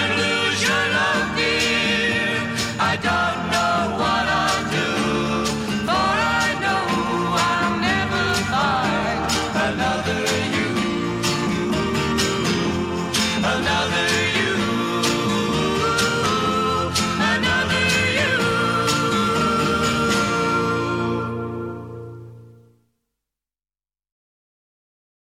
Hallelujah.